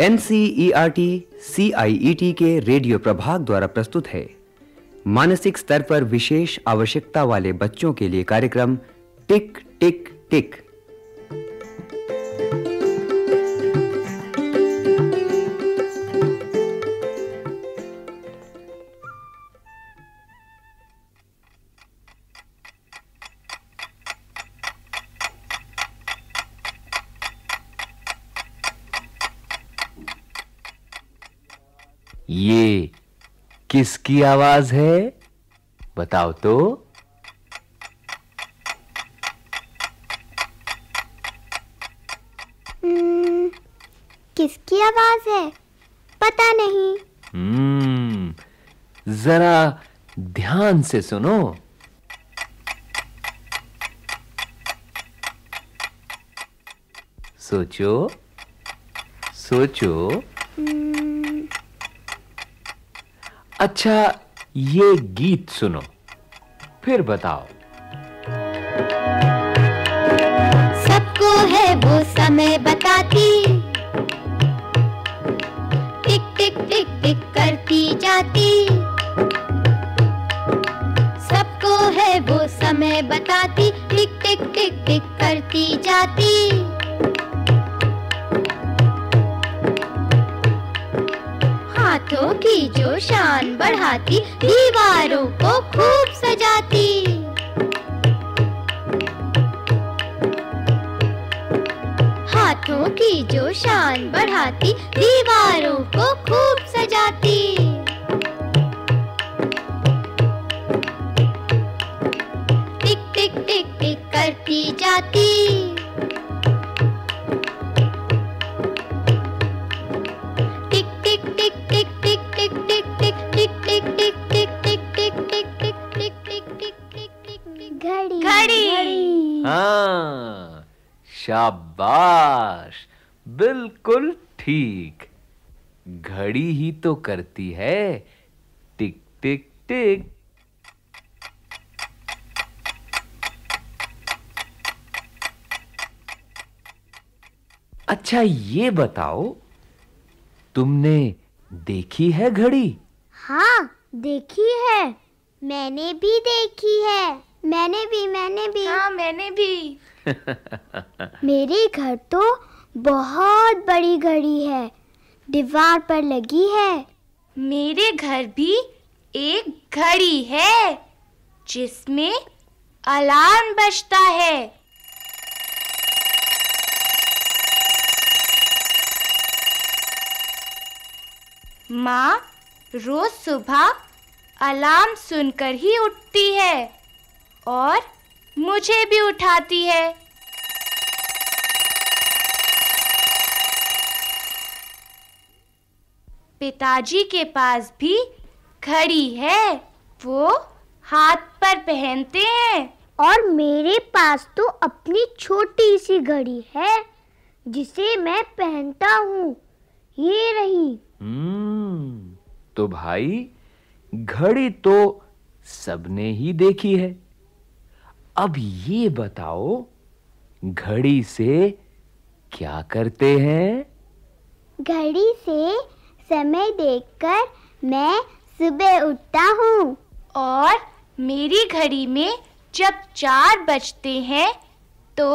NCERT T के radio प्रभाग द्वारा प्रस्तुत है। मानसिक स्तर पर विशेष आवश्यकता वाले बच्चों के लिए कार्यक्रम टिक टिक टिक। ये किसकी आवाज़ है? बताओ तो। हम्म, किसकी आवाज़ है? पता नहीं। हम्म जरा ध्यान से सुनो। सोचो सोचो। अच्छा ये गीत सुनो, फिर बताओ। सबको है वो समय बताती। टिक टिक टिक टिक करती जाती। सबको है वो समय बताती। टिक टिक टिक टिक करती जाती। हाथों की जो शान बढ़ाती, दीवारों को खूब सजाती। हाथों की जो शान बढ़ाती, दीवारों को खूब सजाती। टिक टिक टिक टिक करती जाती। हाँ। शाबाश। बिल्कुल ठीक। घड़ी ही तो करती है। टिक टिक टिक। अच्छा ये बताओ, तुमने देखी है घड़ी? हाँ देखी है। मैंने भी देखी है। मैंने भी मैंने भी। हाँ मैंने भी। मेरे घर तो बहुत बड़ी घड़ी है। दीवार पर लगी है। मेरे घर भी एक घड़ी है जिसमें अलार्म बजता है। माँ रोज सुबह अलार्म सुनकर ही उठती है। और मुझे भी उठाती है। पिताजी के पास भी घड़ी है। वो हाथ पर पहनते हैं। और मेरे पास तो अपनी छोटी सी घड़ी है जिसे मैं पहनता हूँ। ये रही। हम्म तो भाई घड़ी तो सबने ही देखी है। अब ये बताओ घड़ी से क्या करते हैं? घड़ी से समय देखकर मैं सुबह उठता हूँ। और मेरी घड़ी में जब चार बजते हैं तो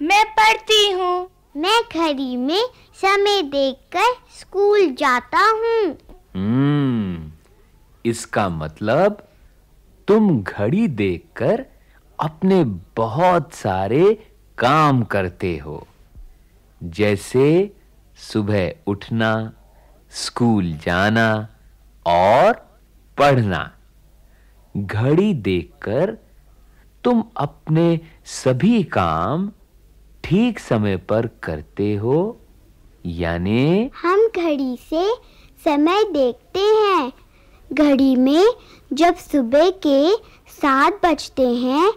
मैं पढ़ती हूँ। मैं घड़ी में समय देखकर स्कूल जाता हूँ। हम्म इसका मतलब तुम घड़ी देखकर अपने बहुत सारे काम करते हो। जैसे सुबह उठना, स्कूल जाना और पढ़ना। घड़ी देखकर तुम अपने सभी काम ठीक समय पर करते हो, यानी हम घड़ी से समय देखते हैं। घड़ी में जब सुबह के सात बजते हैं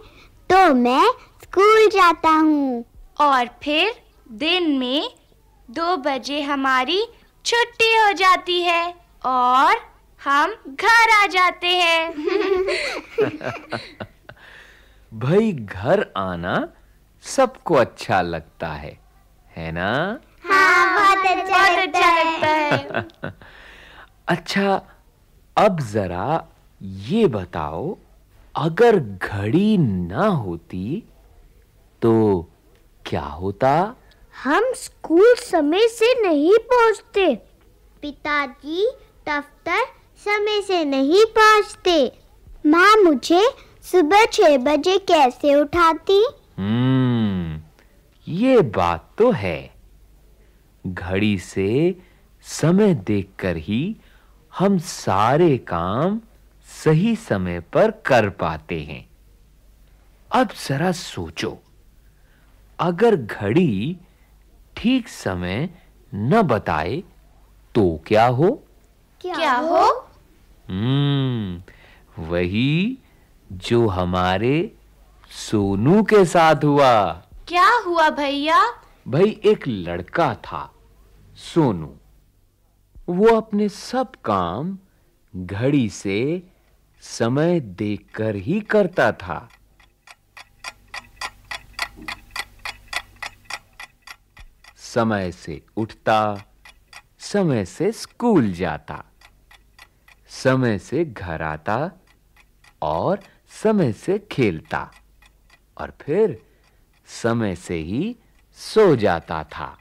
तो मैं स्कूल जाता हूँ। और फिर दिन में दो बजे हमारी छुट्टी हो जाती है और हम घर आ जाते हैं। भाई घर आना सबको अच्छा लगता है है ना? हाँ बहुत अच्छा बहुत लगता अच्छा है। लगता है। अच्छा अब जरा ये बताओ अगर घड़ी ना होती तो क्या होता? हम स्कूल समय से नहीं पहुँचते। पिताजी दफ्तर समय से नहीं पहुँचते। माँ मुझे सुबह छह बजे कैसे उठाती? हम्म ये बात तो है। घड़ी से समय देखकर ही हम सारे काम सही समय पर कर पाते हैं। अब जरा सोचो अगर घड़ी ठीक समय न बताए तो क्या हो? क्या हो? हम्म वही जो हमारे सोनू के साथ हुआ। क्या हुआ भैया? भाई एक लड़का था सोनू। वो अपने सब काम घड़ी से समय देखकर ही करता था। समय से उठता, समय से स्कूल जाता, समय से घर आता और समय से खेलता और फिर समय से ही सो जाता था।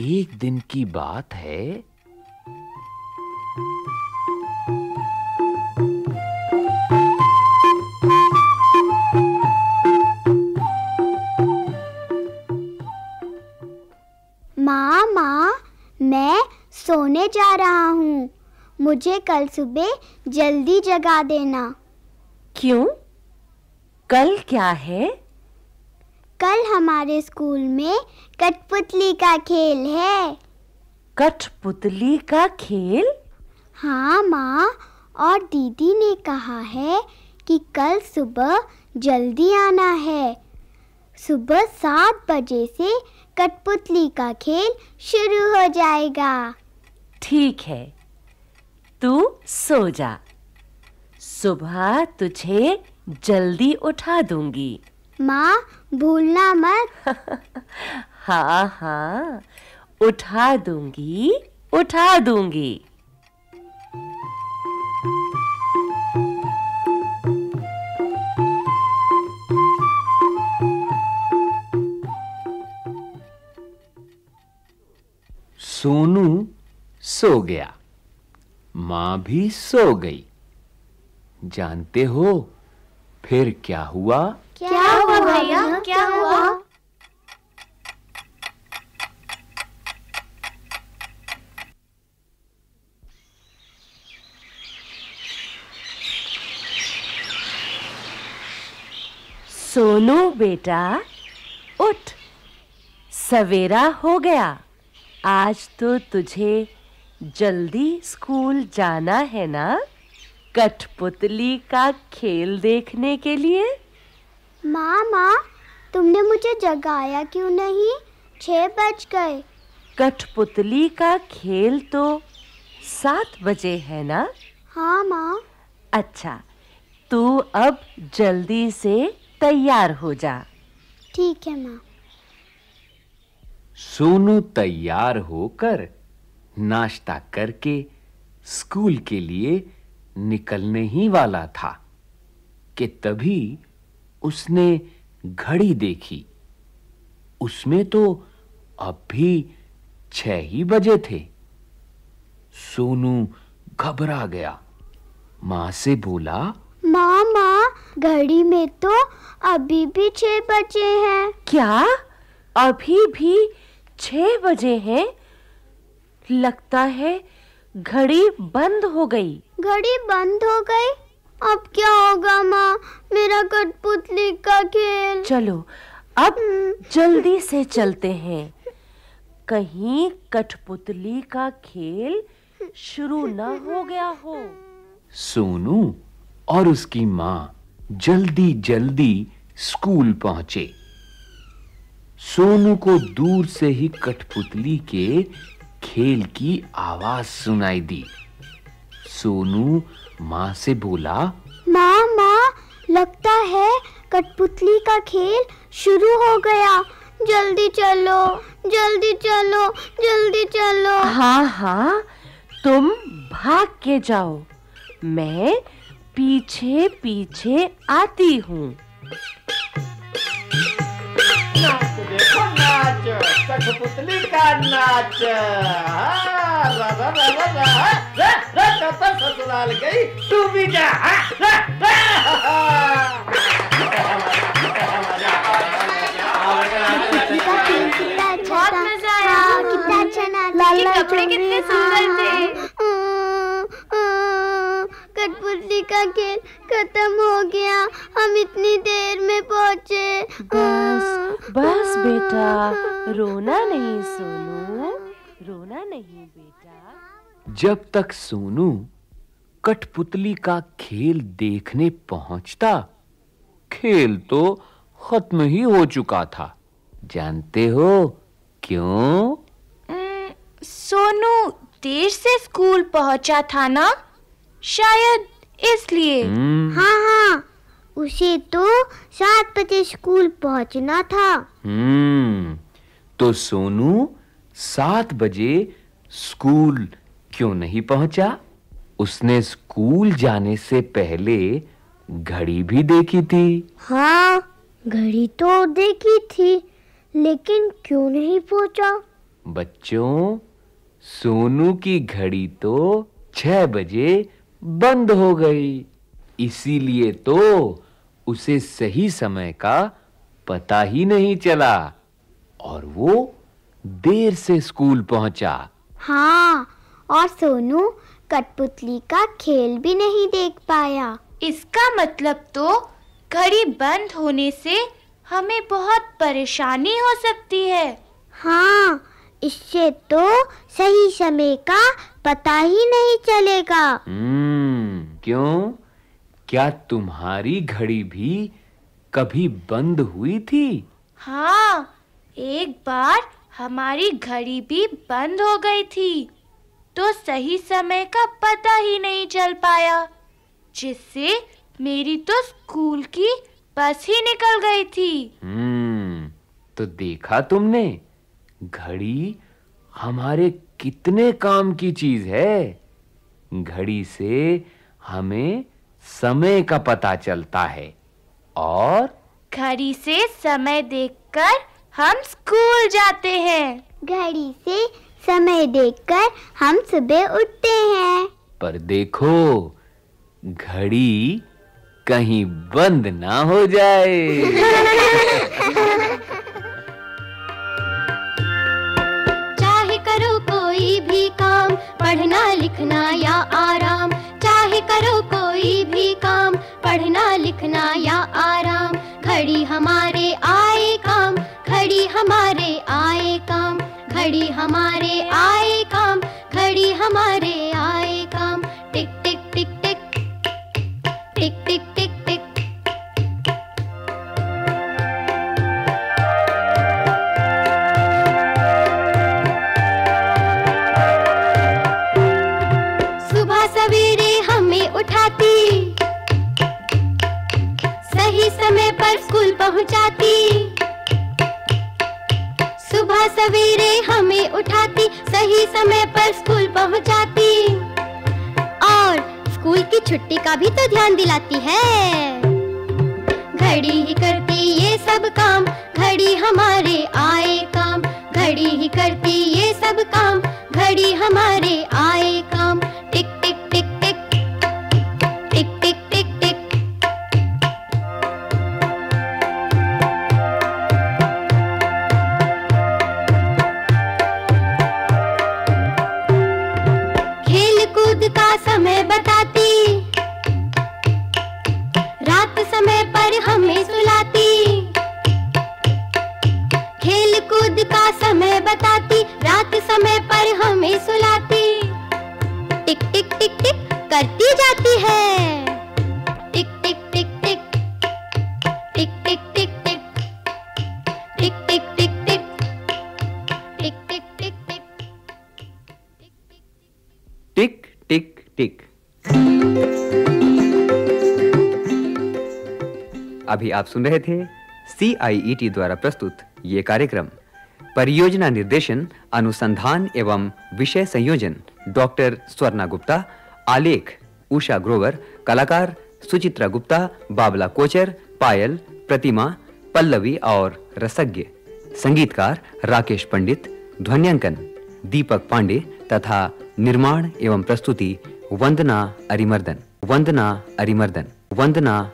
एक दिन की बात है। माँ माँ मैं सोने जा रहा हूँ। मुझे कल सुबह जल्दी जगा देना। क्यों? कल क्या है? कल हमारे स्कूल में कठपुतली का खेल है। कठपुतली का खेल? हाँ माँ। और दीदी ने कहा है कि कल सुबह जल्दी आना है। सुबह सात बजे से कठपुतली का खेल शुरू हो जाएगा। ठीक है। तू सो जा। सुबह तुझे जल्दी उठा दूँगी। माँ भूलना मत। हाँ हाँ। उठा दूँगी उठा दूँगी। सोनू सो गया। माँ भी सो गई। जानते हो फिर क्या हुआ? क्या हुआ क्या हुआ? सोनू बेटा उठ। सवेरा हो गया। आज तो तुझे जल्दी स्कूल जाना है ना? कठपुतली का खेल देखने के लिए? माँ माँ तुमने मुझे जगाया क्यों नहीं? छह बज गए। कठपुतली का खेल तो सात बजे है ना? हाँ माँ। अच्छा तू अब जल्दी से तैयार हो जा। ठीक है माँ। सोनू तैयार होकर नाश्ता करके स्कूल के लिए निकलने ही वाला था कि तभी उसने घड़ी देखी। उसमें तो अब भी छह ही बजे थे। सोनू घबरा गया। माँ से बोला माँ माँ घड़ी में तो अभी भी छह बजे हैं। क्या? अभी भी छह बजे हैं? लगता है घड़ी बंद हो गई। घड़ी बंद हो गई? अब क्या होगा माँ? मेरा कठपुतली का खेल। चलो अब जल्दी से चलते हैं। कहीं कठपुतली का खेल शुरू ना हो गया हो। सोनू और उसकी माँ जल्दी जल्दी स्कूल पहुँचे। सोनू को दूर से ही कठपुतली के खेल की आवाज़ सुनाई दी। सोनू माँ से बोला माँ माँ लगता है कठपुतली का खेल शुरू हो गया। जल्दी चलो जल्दी चलो जल्दी चलो। हाँ हाँ तुम भाग के जाओ। मैं पीछे पीछे आती हूँ। कठपुतली का नाच ससुराल गई तू भी जा बहुत मज़ा का खेल खत्म हो गया। हम इतनी देर में पहुँचे। बस बस बेटा। रोना नहीं सोनू रोना नहीं बेटा। जब तक सोनू कठपुतली का खेल देखने पहुँचता खेल तो खत्म ही हो चुका था। जानते हो क्यों? सोनू देर से स्कूल पहुँचा था ना? शायद इसलिए। हम्म, हाँ हाँ उसे तो सात बजे स्कूल पहुँचना था। हम्म। तो सोनू सात बजे स्कूल क्यों नहीं पहुँचा? उसने स्कूल जाने से पहले घड़ी भी देखी थी। हाँ घड़ी तो देखी थी लेकिन क्यों नहीं पहुँचा? बच्चों सोनू की घड़ी तो छह बजे बंद हो गई। इसीलिए तो उसे सही समय का पता ही नहीं चला और वो देर से स्कूल पहुँचा। हाँ और सोनू कठपुतली का खेल भी नहीं देख पाया। इसका मतलब तो घड़ी बंद होने से हमें बहुत परेशानी हो सकती है। हाँ इससे तो सही समय का पता ही नहीं चलेगा। हम्म क्यों? क्या तुम्हारी घड़ी भी कभी बंद हुई थी? हाँ एक बार हमारी घड़ी भी बंद हो गई थी। तो सही समय का पता ही नहीं चल पाया जिससे मेरी तो स्कूल की बस ही निकल गई थी। हम्म तो देखा तुमने? घड़ी हमारे कितने काम की चीज़ है। घड़ी से हमें समय का पता चलता है और घड़ी से समय देखकर हम स्कूल जाते हैं। घड़ी से समय देखकर हम सुबह उठते हैं। पर देखो घड़ी कहीं बंद ना हो जाए। हमारे आ का भी तो ध्यान दिलाती है। घड़ी ही करती ये सब काम, घड़ी हमारे आए काम। घड़ी ही करती ये सब काम, घड़ी हमारे आए काम। करती जाती है। टिक टिक टिक टिक। टिक टिक टिक टिक। टिक टिक टिक टिक। टिक टिक टिक टिक। टिक टिक टिक। अभी आप सुन रहे थे सीआईईटी द्वारा प्रस्तुत ये कार्यक्रम। परियोजना निर्देशन, अनुसंधान एवं विषय संयोजन, डॉक्टर स्वर्णा गुप्ता आलेख, उषा ग्रोवर, कलाकार सुचित्रा गुप्ता, बाबला कोचर, पायल, प्रतिमा, पल्लवी और रसज्ञ। संगीतकार राकेश पंडित, ध्वन्यांकन दीपक पांडे तथा निर्माण एवं प्रस्तुति वंदना अरिमर्दन वंदना अरिमर्दन, वंदना